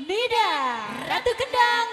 Nida Ratu Kendang